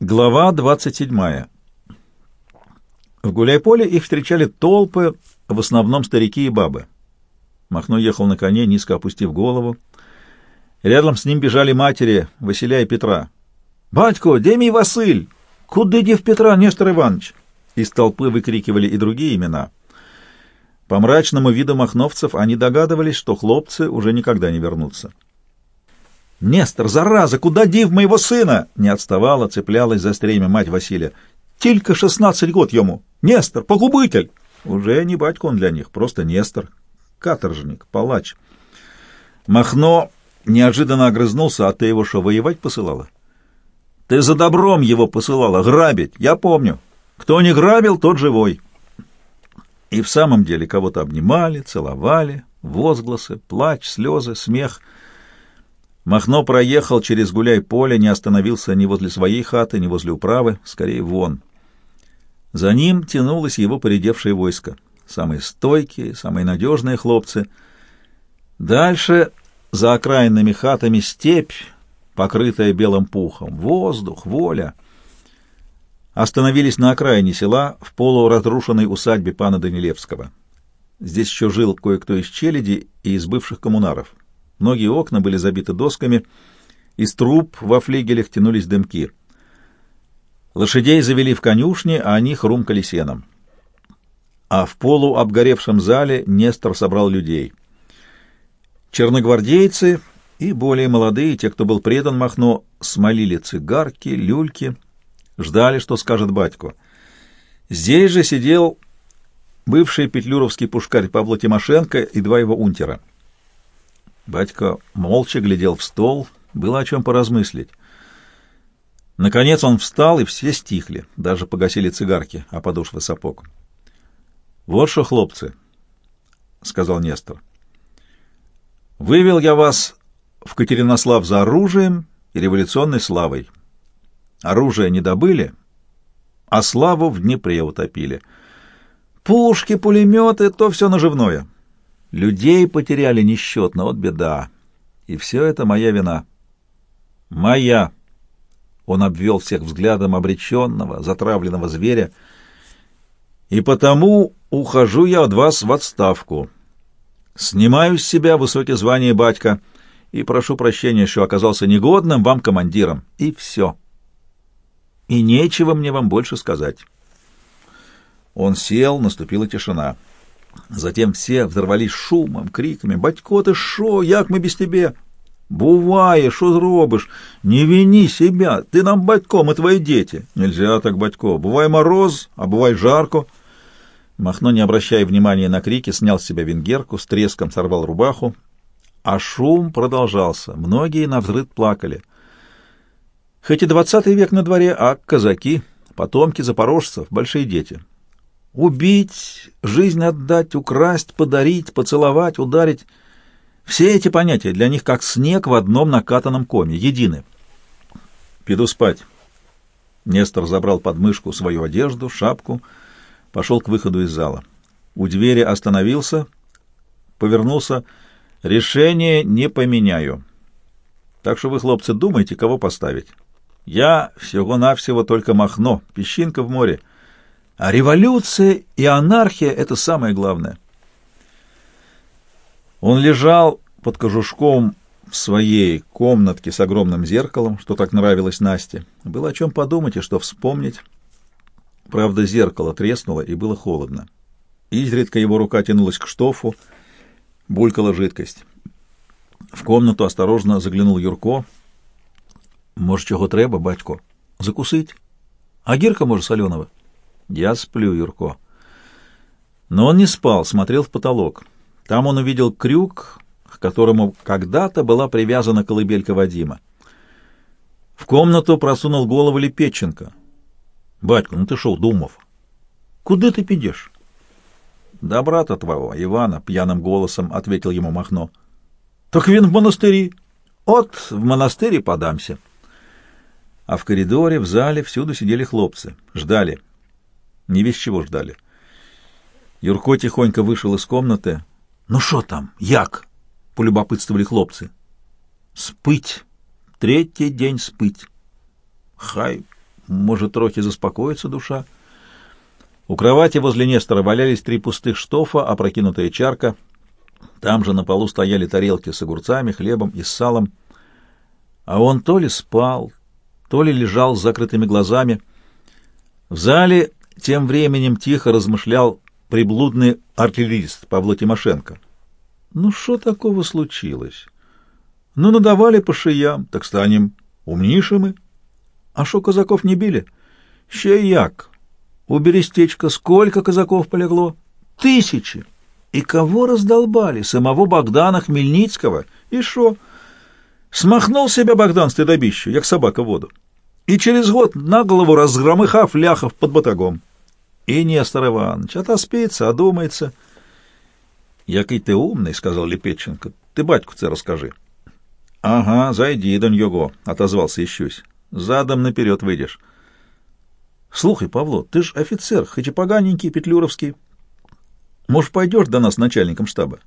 Глава 27. В гуляй-поле их встречали толпы, в основном старики и бабы. Махно ехал на коне, низко опустив голову. Рядом с ним бежали матери Василия и Петра. «Батько, где мій Василь? Куди дів Петра, Нестор Иванович?» Из толпы выкрикивали и другие имена. По мрачному виду махновцев они догадывались, что хлопцы уже никогда не вернутся. «Нестор, зараза, куда див моего сына?» Не отставала, цеплялась за стремя мать Василия. «Тільки шестнадцать год ему! Нестор, погубитель!» Уже не батько он для них, просто Нестор, каторжник, палач. Махно неожиданно огрызнулся, а ты его что, воевать посылала? Ты за добром его посылала, грабить, я помню. Кто не грабил, тот живой. И в самом деле кого-то обнимали, целовали, возгласы, плач, слезы, смех — Махно проехал через гуляй-поле, не остановился ни возле своей хаты, ни возле управы, скорее вон. За ним тянулось его поредевшее войско. Самые стойкие, самые надежные хлопцы. Дальше, за окраинными хатами, степь, покрытая белым пухом, воздух, воля. Остановились на окраине села, в полуразрушенной усадьбе пана Данилевского. Здесь еще жил кое-кто из челяди и из бывших коммунаров. Многие окна были забиты досками, из труб во флигелях тянулись дымки. Лошадей завели в конюшне, а они хрумкали сеном. А в полу обгоревшем зале Нестор собрал людей. Черногвардейцы и более молодые, те, кто был предан Махно, смолили цигарки, люльки, ждали, что скажет батько. Здесь же сидел бывший петлюровский пушкарь Павло Тимошенко и два его унтера — Батька молча глядел в стол, было о чем поразмыслить. Наконец он встал, и все стихли, даже погасили цигарки, а подошвы сапог. — Вот что, хлопцы, — сказал Нестор, — вывел я вас в Катеринослав за оружием и революционной славой. Оружие не добыли, а славу в Днепре утопили. Пушки, пулеметы — то все наживное. Людей потеряли несчетно, вот беда. И все это моя вина. Моя. Он обвел всех взглядом обреченного, затравленного зверя. И потому ухожу я от вас в отставку. Снимаю с себя высокое звание батька и прошу прощения, что оказался негодным вам командиром. И все. И нечего мне вам больше сказать. Он сел, наступила тишина. Затем все взорвались шумом, криками. «Батько, ти що? Як ми без тебе?» «Буває, що зробиш? Не вини себя, ты нам батько, мы твои дети». «Нельзя так, батько. Бывай мороз, а бывай жарко». Махно, не обращая внимания на крики, снял с себя венгерку, с треском сорвал рубаху. А шум продолжался. Многие навзрыд плакали. Хоть и двадцатый век на дворе, а казаки, потомки запорожцев, большие дети. Убить, жизнь отдать, украсть, подарить, поцеловать, ударить — все эти понятия для них как снег в одном накатанном коме, едины. «Пойду спать». Нестор забрал под мышку свою одежду, шапку, пошел к выходу из зала. У двери остановился, повернулся. «Решение не поменяю. Так что вы, хлопцы, думайте, кого поставить. Я всего-навсего только махно, песчинка в море». А революция и анархия — это самое главное. Он лежал под кожушком в своей комнатке с огромным зеркалом, что так нравилось Насте. Было о чем подумать и что вспомнить. Правда, зеркало треснуло, и было холодно. Изредка его рука тянулась к штофу, булькала жидкость. В комнату осторожно заглянул Юрко. «Может, чего треба, батько? Закусить? А гирка, может, соленого?» Я сплю, Юрко. Но он не спал, смотрел в потолок. Там он увидел крюк, к которому когда-то была привязана колыбелька Вадима. В комнату просунул голову Лепетченко. — Батька, ну ты шел, Думов? — Куда ты пидешь? — Да брата твоего, Ивана, — пьяным голосом ответил ему Махно. — Так вин в монастыри. От, в монастыре подамся. А в коридоре, в зале всюду сидели хлопцы, ждали — не весь чего ждали. Юрко тихонько вышел из комнаты. «Ну что там, як?» — полюбопытствовали хлопцы. «Спыть. Третий день спыть. Хай, Может, трохи заспокоится душа. У кровати возле Нестора валялись три пустых штофа, опрокинутая чарка. Там же на полу стояли тарелки с огурцами, хлебом и с салом. А он то ли спал, то ли лежал с закрытыми глазами. В зале тем временем тихо размышлял приблудный артиллерист Павло Тимошенко. Ну, что такого случилось? Ну, надавали по шиям, так станем умнейшими. А что казаков не били? Ще як. У Берестечка сколько казаков полегло? Тысячи. И кого раздолбали? Самого Богдана Хмельницкого. И что? Смахнул себя Богдан стыдобищу, як собака воду. И через год на голову разгромыхав ляхов под батагом. И Нестор Иванович отоспится, одумается. — Який ты умный, — сказал Лепетченко. — Ты батьку це расскажи. — Ага, зайди, донь Його, — отозвался Ищусь. — Задом наперед выйдешь. — Слухай, Павло, ты ж офицер, хоть и поганенький, петлюровский. Может, пойдешь до нас начальником штаба?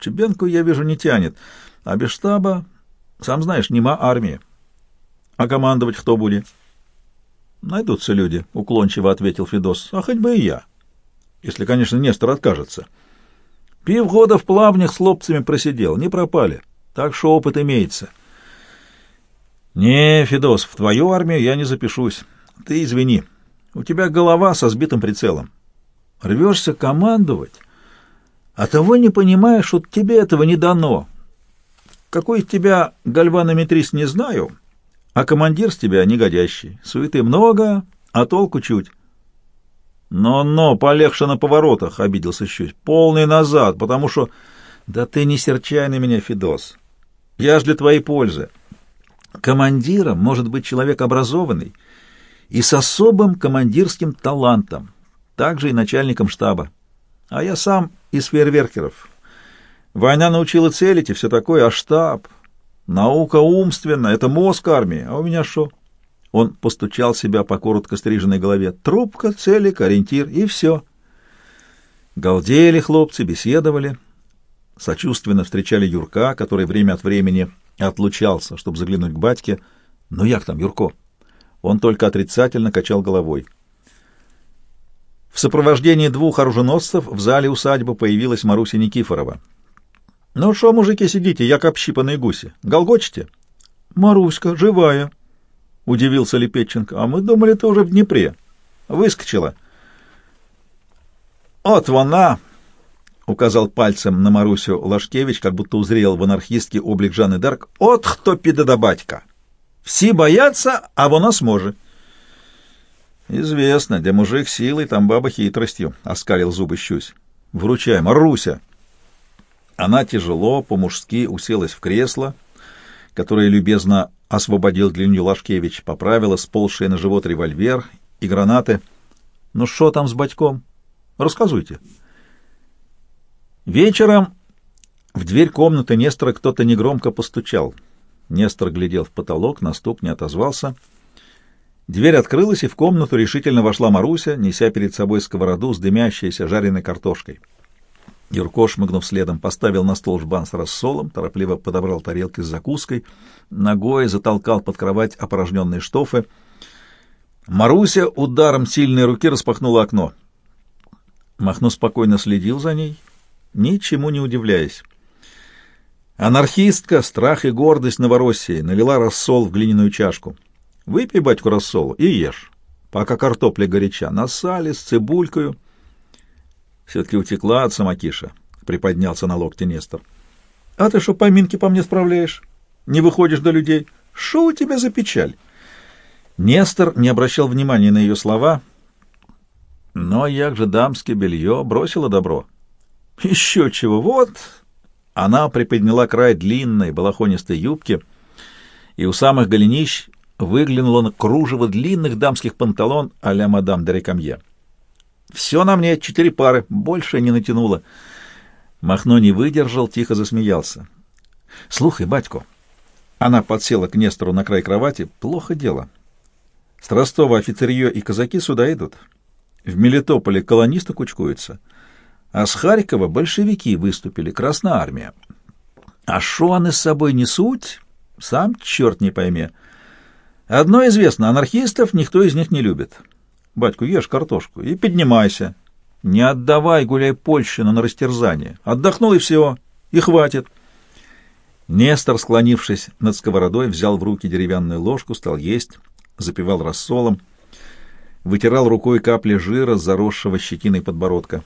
Чебенку, я вижу, не тянет. А без штаба, сам знаешь, нема армии. А командовать кто будет? Найдутся люди, — уклончиво ответил Федос. А хоть бы и я. Если, конечно, Нестор откажется. Пивгода в плавнях с лобцами просидел, не пропали. Так что опыт имеется. Не, Федос, в твою армию я не запишусь. Ты извини. У тебя голова со сбитым прицелом. Рвешься командовать, а того не понимаешь, что тебе этого не дано. Какой тебя гальванометрист не знаю, — а командир с тебя негодящий. Суеты много, а толку чуть. Но-но, полегче на поворотах, — обиделся чуть. Полный назад, потому что... Да ты не серчай на меня, Федос. Я ж для твоей пользы. Командиром может быть человек образованный и с особым командирским талантом, также и начальником штаба. А я сам из фейерверкеров. Война научила целить и все такое, а штаб... Наука умственна, это мозг армии, а у меня что? Он постучал себя по коротко стриженной голове. Трубка, целик, ориентир, и все. Галдели хлопцы, беседовали. Сочувственно встречали Юрка, который время от времени отлучался, чтобы заглянуть к батьке. «Ну як там, Юрко?» Он только отрицательно качал головой. В сопровождении двух оруженосцев в зале усадьбы появилась Маруся Никифорова. «Ну что, мужики, сидите, як общипанные гуси? Голгочете?» «Маруська, живая», — удивился Лепетченко. «А мы думали, ты уже в Днепре. Выскочила». «От вона!» — указал пальцем на Марусю Лашкевич, как будто узрел в анархистке облик Жанны Дарк. «От хто піде до батька! Всі боятся, а вона сможет». «Известно, где мужик силой, там баба хитростью», — оскалил зубы щусь. «Вручай, Маруся!» Она тяжело, по-мужски уселась в кресло, которое любезно освободил для нее Лашкевич, поправила сползшие на живот револьвер и гранаты. «Ну что там с батьком? Рассказуйте». Вечером в дверь комнаты Нестора кто-то негромко постучал. Нестор глядел в потолок, на стук не отозвался. Дверь открылась, и в комнату решительно вошла Маруся, неся перед собой сковороду с дымящейся жареной картошкой. Юрко, шмыгнув следом, поставил на стол жбан с рассолом, торопливо подобрал тарелки с закуской, ногой затолкал под кровать опорожненные штофы. Маруся ударом сильной руки распахнула окно. Махно спокойно следил за ней, ничему не удивляясь. Анархистка, страх и гордость Новороссии, налила рассол в глиняную чашку. «Выпей, батьку, рассолу и ешь, пока картопля горяча, на сале с цибулькою». Все-таки утекла от самокиша, — приподнялся на локте Нестор. — А ты что, поминки по мне справляешь? Не выходишь до людей? Что у тебя за печаль? Нестор не обращал внимания на ее слова, но як же дамское белье бросило добро. Еще чего, вот... Она приподняла край длинной балахонистой юбки, и у самых голенищ выглянуло кружево длинных дамских панталон а-ля мадам де Рекамье. Все на мне, четыре пары, больше не натянуло. Махно не выдержал, тихо засмеялся. Слухай, батько. Она подсела к Нестору на край кровати. Плохо дело. С Ростова офицерье и казаки сюда идут. В Мелитополе колонисты кучкуются. А с Харькова большевики выступили, Красная Армия. А шо они с собой несут, сам черт не пойми. Одно известно, анархистов никто из них не любит. Батьку, ешь картошку и поднимайся. Не отдавай гуляй Польщину на растерзание. Отдохнул и все, и хватит. Нестор, склонившись над сковородой, взял в руки деревянную ложку, стал есть, запивал рассолом, вытирал рукой капли жира заросшего щетиной подбородка.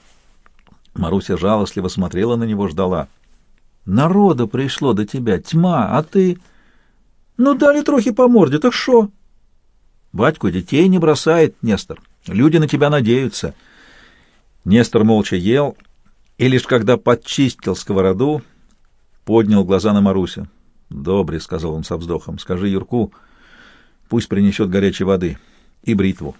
Маруся жалостливо смотрела на него, ждала. «Народа пришло до тебя, тьма, а ты...» «Ну, дали трохи по морде, так шо?» «Батьку детей не бросает, Нестор. Люди на тебя надеются». Нестор молча ел, и лишь когда подчистил сковороду, поднял глаза на Марусю. «Добре», — сказал он со вздохом, — «скажи Юрку, пусть принесет горячей воды и бритву».